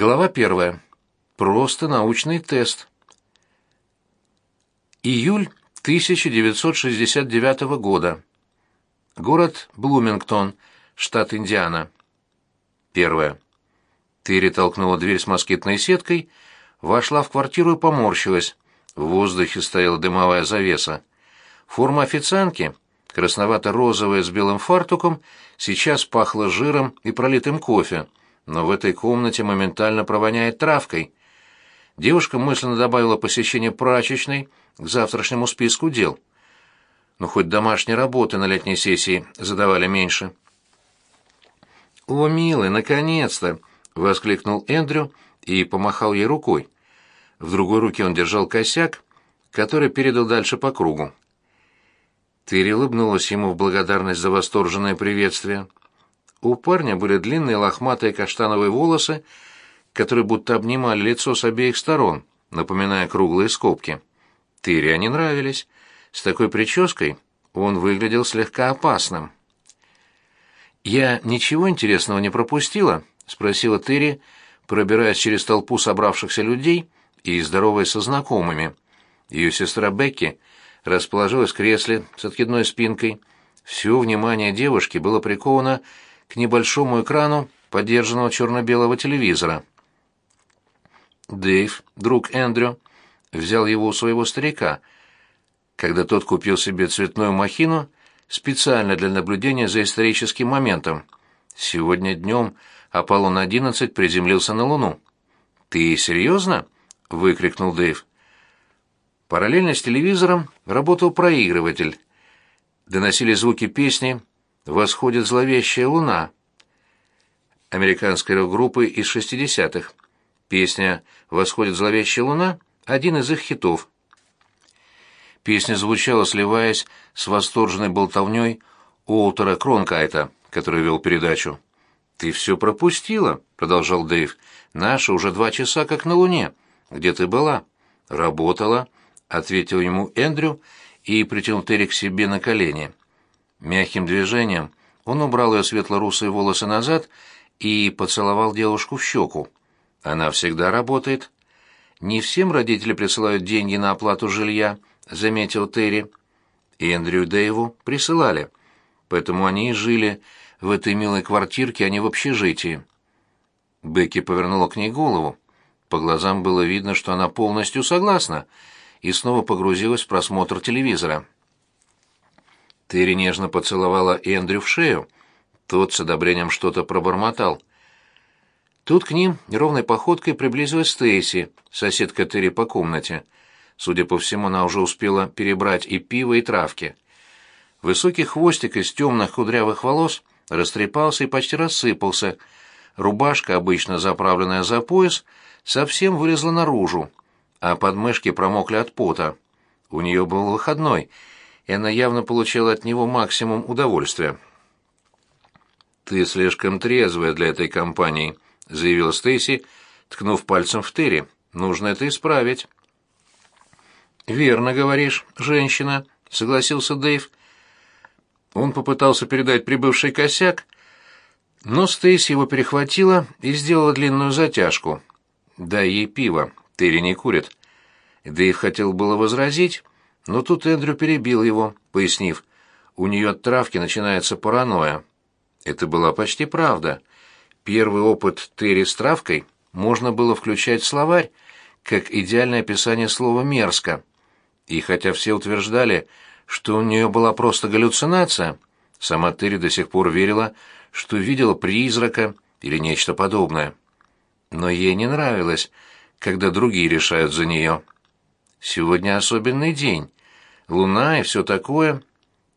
Глава первая. Просто научный тест. Июль 1969 года. Город Блумингтон, штат Индиана. Первое. Терри толкнула дверь с москитной сеткой, вошла в квартиру и поморщилась. В воздухе стояла дымовая завеса. Форма официантки, красновато-розовая с белым фартуком, сейчас пахла жиром и пролитым кофе но в этой комнате моментально провоняет травкой. Девушка мысленно добавила посещение прачечной к завтрашнему списку дел. Но ну, хоть домашней работы на летней сессии задавали меньше. «О, милый, наконец-то!» — воскликнул Эндрю и помахал ей рукой. В другой руке он держал косяк, который передал дальше по кругу. Терри улыбнулась ему в благодарность за восторженное приветствие. У парня были длинные лохматые каштановые волосы, которые будто обнимали лицо с обеих сторон, напоминая круглые скобки. Тыре они нравились. С такой прической он выглядел слегка опасным. «Я ничего интересного не пропустила?» — спросила Тыри, пробираясь через толпу собравшихся людей и здороваясь со знакомыми. Ее сестра Бекки расположилась в кресле с откидной спинкой. Все внимание девушки было приковано к небольшому экрану подержанного черно-белого телевизора. Дэйв, друг Эндрю, взял его у своего старика, когда тот купил себе цветную махину специально для наблюдения за историческим моментом. Сегодня днем Аполлон-11 приземлился на Луну. «Ты серьезно?» — выкрикнул Дэйв. Параллельно с телевизором работал проигрыватель. Доносили звуки песни восходит зловещая луна американской рок-группы из 60-х. Песня «Восходит зловещая луна» — один из их хитов. Песня звучала, сливаясь с восторженной болтовней Уолтера Кронкайта, который вел передачу. «Ты все пропустила», — продолжал Дэйв. «Наша уже два часа как на Луне. Где ты была?» «Работала», — ответил ему Эндрю и притянул Терри к себе на колени. Мягким движением он убрал ее светло-русые волосы назад и поцеловал девушку в щеку. Она всегда работает. Не всем родители присылают деньги на оплату жилья, заметил Терри. Эндрю Дэйву присылали, поэтому они и жили в этой милой квартирке, а не в общежитии. Бекки повернула к ней голову. По глазам было видно, что она полностью согласна, и снова погрузилась в просмотр телевизора. Терри нежно поцеловала Эндрю в шею. Тот с одобрением что-то пробормотал. Тут к ним ровной походкой приблизилась Стейси, соседка Терри по комнате. Судя по всему, она уже успела перебрать и пиво, и травки. Высокий хвостик из темных кудрявых волос растрепался и почти рассыпался. Рубашка, обычно заправленная за пояс, совсем вылезла наружу, а подмышки промокли от пота. У нее был выходной — и она явно получала от него максимум удовольствия. «Ты слишком трезвая для этой компании», — заявила Стейси, ткнув пальцем в Терри. «Нужно это исправить». «Верно говоришь, женщина», — согласился Дэйв. Он попытался передать прибывший косяк, но Стейси его перехватила и сделала длинную затяжку. «Дай ей пиво, Терри не курит». Дэйв хотел было возразить, но тут Эндрю перебил его, пояснив, у нее от травки начинается паранойя. Это была почти правда. Первый опыт Терри с травкой можно было включать в словарь, как идеальное описание слова «мерзко». И хотя все утверждали, что у нее была просто галлюцинация, сама Терри до сих пор верила, что видела призрака или нечто подобное. Но ей не нравилось, когда другие решают за нее. Сегодня особенный день, луна и все такое.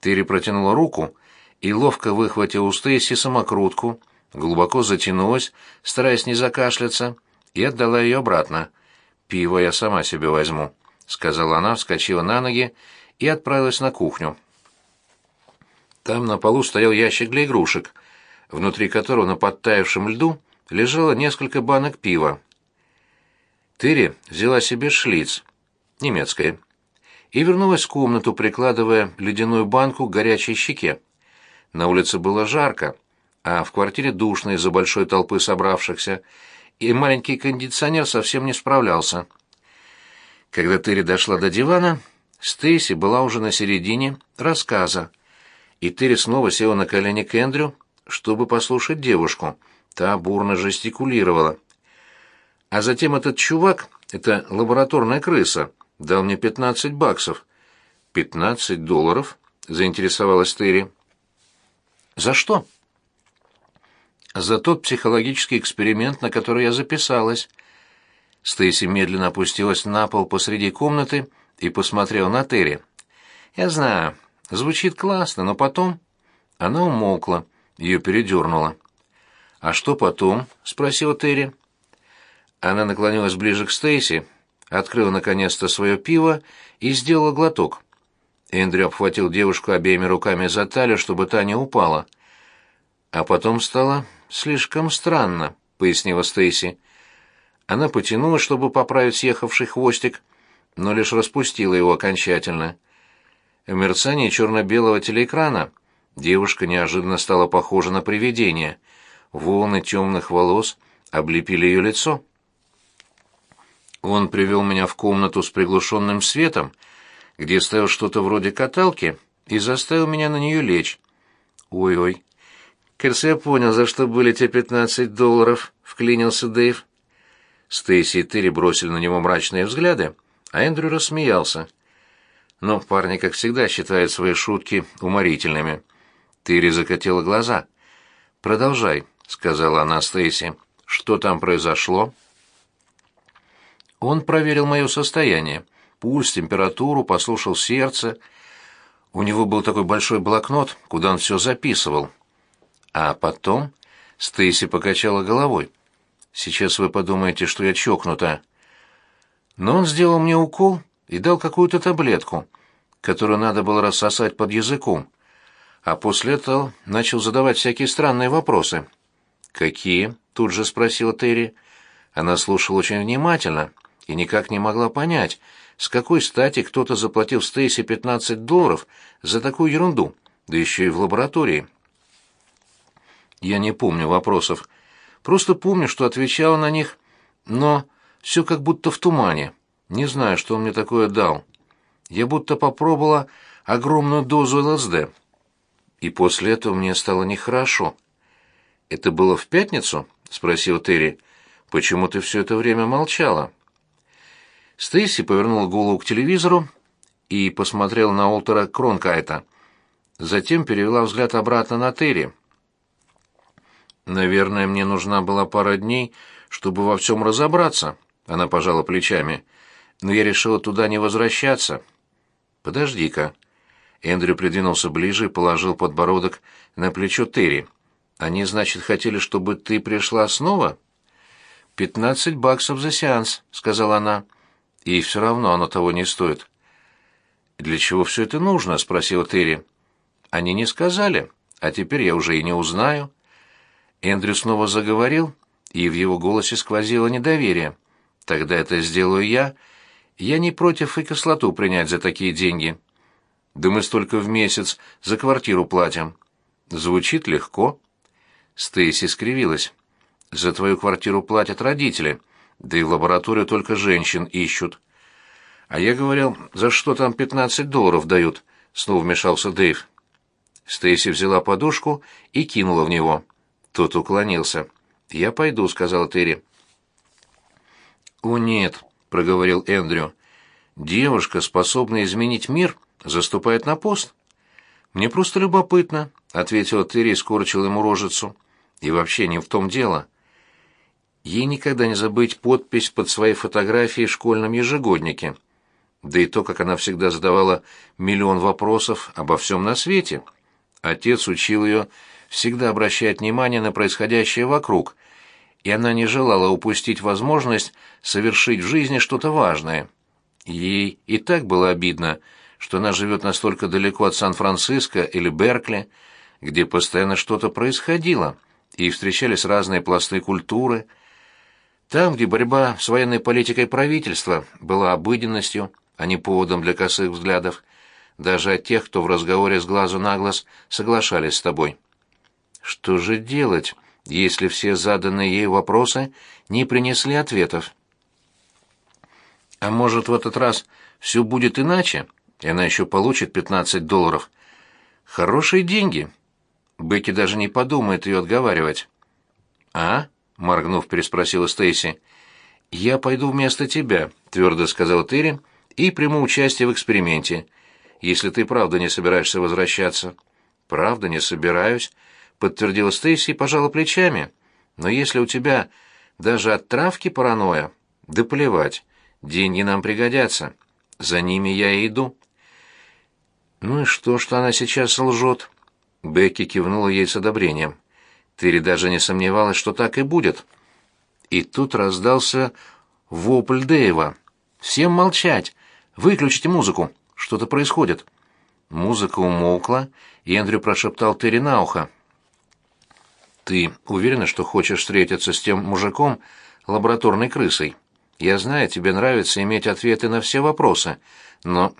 Терри протянула руку и ловко выхватила у Стейси самокрутку, глубоко затянулась, стараясь не закашляться, и отдала ее обратно. «Пиво я сама себе возьму», — сказала она, вскочила на ноги и отправилась на кухню. Там на полу стоял ящик для игрушек, внутри которого на подтаявшем льду лежало несколько банок пива. Терри взяла себе шлиц, немецкое, и вернулась в комнату, прикладывая ледяную банку к горячей щеке. На улице было жарко, а в квартире душно из-за большой толпы собравшихся, и маленький кондиционер совсем не справлялся. Когда Терри дошла до дивана, Стейси была уже на середине рассказа, и Терри снова села на колени к Эндрю, чтобы послушать девушку. Та бурно жестикулировала. А затем этот чувак, эта лабораторная крыса, дал мне пятнадцать баксов. «Пятнадцать долларов?» — заинтересовалась Терри. «За что?» «За тот психологический эксперимент, на который я записалась». Стейси медленно опустилась на пол посреди комнаты и посмотрела на Терри. «Я знаю, звучит классно, но потом...» Она умолкла, ее передернуло. «А что потом?» — спросила Терри. Она наклонилась ближе к Стейси, открыла наконец-то свое пиво и сделала глоток. Эндрю обхватил девушку обеими руками за талию, чтобы та не упала. «А потом стало слишком странно», — пояснила Стейси. Она потянулась, чтобы поправить съехавший хвостик, но лишь распустила его окончательно. В мерцании черно-белого телеэкрана девушка неожиданно стала похожа на привидение. Волны темных волос облепили ее лицо. Он привел меня в комнату с приглушенным светом, где стоял что-то вроде каталки, и заставил меня на нее лечь. Ой-ой. Кажется, я понял, за что были те пятнадцать долларов, вклинился Дэйв. Стейси и Терри бросили на него мрачные взгляды, а Эндрю рассмеялся. Но парни, как всегда, считают свои шутки уморительными. Терри закатила глаза. «Продолжай», — сказала она Стейси. «Что там произошло?» Он проверил мое состояние. Пульс, температуру, послушал сердце. У него был такой большой блокнот, куда он все записывал. А потом Стейси покачала головой. Сейчас вы подумаете, что я чокнута. Но он сделал мне укол и дал какую-то таблетку, которую надо было рассосать под языком. А после этого начал задавать всякие странные вопросы. «Какие?» — тут же спросила Терри. Она слушала очень внимательно и никак не могла понять, с какой стати кто-то заплатил Стейси 15 долларов за такую ерунду, да еще и в лаборатории. Я не помню вопросов. Просто помню, что отвечала на них, но все как будто в тумане. Не знаю, что он мне такое дал. Я будто попробовала огромную дозу ЛСД. И после этого мне стало нехорошо. «Это было в пятницу?» — спросил Терри. «Почему ты все это время молчала?» Стейси повернула голову к телевизору и посмотрела на Олтера Кронкайта. Затем перевела взгляд обратно на Терри. «Наверное, мне нужна была пара дней, чтобы во всем разобраться», — она пожала плечами. «Но я решила туда не возвращаться». «Подожди-ка». Эндрю придвинулся ближе и положил подбородок на плечо Терри. «Они, значит, хотели, чтобы ты пришла снова?» «Пятнадцать баксов за сеанс», — сказала она. И все равно оно того не стоит. «Для чего все это нужно?» — спросил Терри. «Они не сказали, а теперь я уже и не узнаю». Эндрю снова заговорил, и в его голосе сквозило недоверие. «Тогда это сделаю я. Я не против и кислоту принять за такие деньги. Да мы столько в месяц за квартиру платим. Звучит легко». Стейси скривилась. «За твою квартиру платят родители да и лабораторию только женщин ищут. А я говорил, за что там пятнадцать долларов дают? Снова вмешался Дэйв. Стейси взяла подушку и кинула в него. Тот уклонился. «Я пойду», — сказала Терри. «О, нет», — проговорил Эндрю. «Девушка, способная изменить мир, заступает на пост». «Мне просто любопытно», — ответила Терри и скорчила ему рожицу. «И вообще не в том дело». Ей никогда не забыть подпись под своей фотографией в школьном ежегоднике. Да и то, как она всегда задавала миллион вопросов обо всем на свете. Отец учил ее всегда обращать внимание на происходящее вокруг, и она не желала упустить возможность совершить в жизни что-то важное. Ей и так было обидно, что она живет настолько далеко от Сан-Франциско или Беркли, где постоянно что-то происходило, и встречались разные пласты культуры – там, где борьба с военной политикой правительства была обыденностью, а не поводом для косых взглядов, даже от тех, кто в разговоре с глазу на глаз соглашались с тобой. «Что же делать?» — если все заданные ей вопросы не принесли ответов. А может, в этот раз все будет иначе, и она еще получит 15 долларов. Хорошие деньги. Бекки даже не подумает ее отговаривать. «А?» — моргнув, переспросила Стейси. «Я пойду вместо тебя», — твердо сказал Терри, — «и приму участие в эксперименте, если ты правда не собираешься возвращаться». «Правда, не собираюсь», — подтвердила Стейси и пожала плечами. «Но если у тебя даже от травки паранойя, да плевать, деньги нам пригодятся. За ними я и иду». «Ну и что, что она сейчас лжет?» Бекки кивнула ей с одобрением. Терри даже не сомневалась, что так и будет. И тут раздался вопль Дэйва. «Всем молчать! Выключите музыку! Что-то происходит!» Музыка умолкла, и Эндрю прошептал Терри на ухо. «Ты уверена, что хочешь встретиться с тем мужиком, лабораторной крысой? Я знаю, тебе нравится иметь ответы на все вопросы, но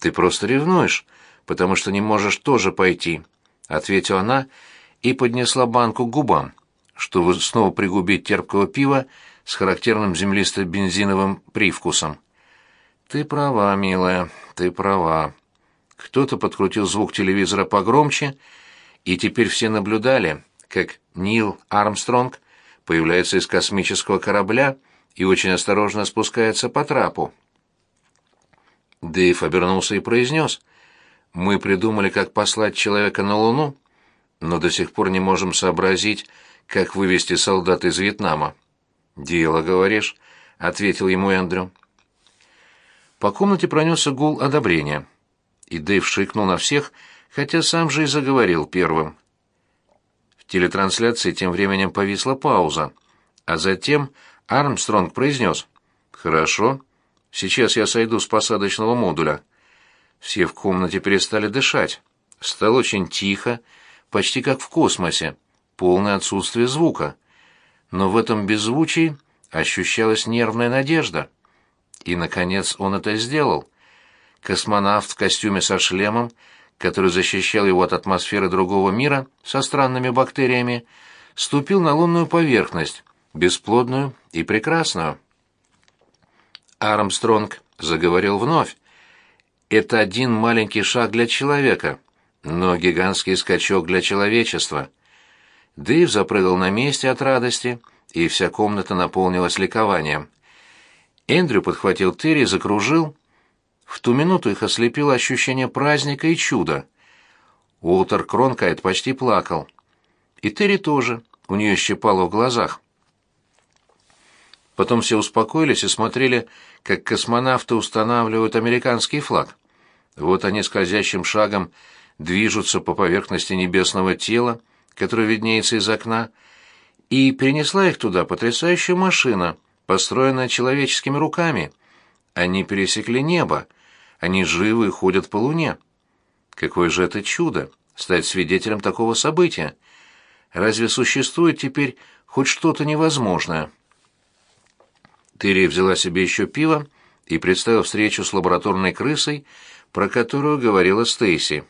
ты просто ревнуешь, потому что не можешь тоже пойти», — ответила она и поднесла банку к губам, чтобы снова пригубить терпкого пива с характерным землисто-бензиновым привкусом. «Ты права, милая, ты права». Кто-то подкрутил звук телевизора погромче, и теперь все наблюдали, как Нил Армстронг появляется из космического корабля и очень осторожно спускается по трапу. Дэйв обернулся и произнес, «Мы придумали, как послать человека на Луну, но до сих пор не можем сообразить, как вывести солдат из Вьетнама». «Дело, говоришь», — ответил ему Эндрю. По комнате пронесся гул одобрения и Дэйв шикнул на всех, хотя сам же и заговорил первым. В телетрансляции тем временем повисла пауза, а затем Армстронг произнес «Хорошо, сейчас я сойду с посадочного модуля». Все в комнате перестали дышать. Стало очень тихо, почти как в космосе, полное отсутствие звука. Но в этом беззвучии ощущалась нервная надежда. И, наконец, он это сделал — Космонавт в костюме со шлемом, который защищал его от атмосферы другого мира со странными бактериями, ступил на лунную поверхность, бесплодную и прекрасную. Армстронг заговорил вновь. «Это один маленький шаг для человека, но гигантский скачок для человечества». Дэйв запрыгал на месте от радости, и вся комната наполнилась ликованием. Эндрю подхватил Терри и закружил, в ту минуту их ослепило ощущение праздника и чуда. Уолтер Кронкайт почти плакал. И Терри тоже, у нее щипало в глазах. Потом все успокоились и смотрели, как космонавты устанавливают американский флаг. Вот они скользящим шагом движутся по поверхности небесного тела, которое виднеется из окна, и перенесла их туда потрясающая машина, построенная человеческими руками. Они пересекли небо, они живы и ходят по луне. Какое же это чудо стать свидетелем такого события. Разве существует теперь хоть что-то невозможное? Терри взяла себе еще пиво и представила встречу с лабораторной крысой, про которую говорила Стейси.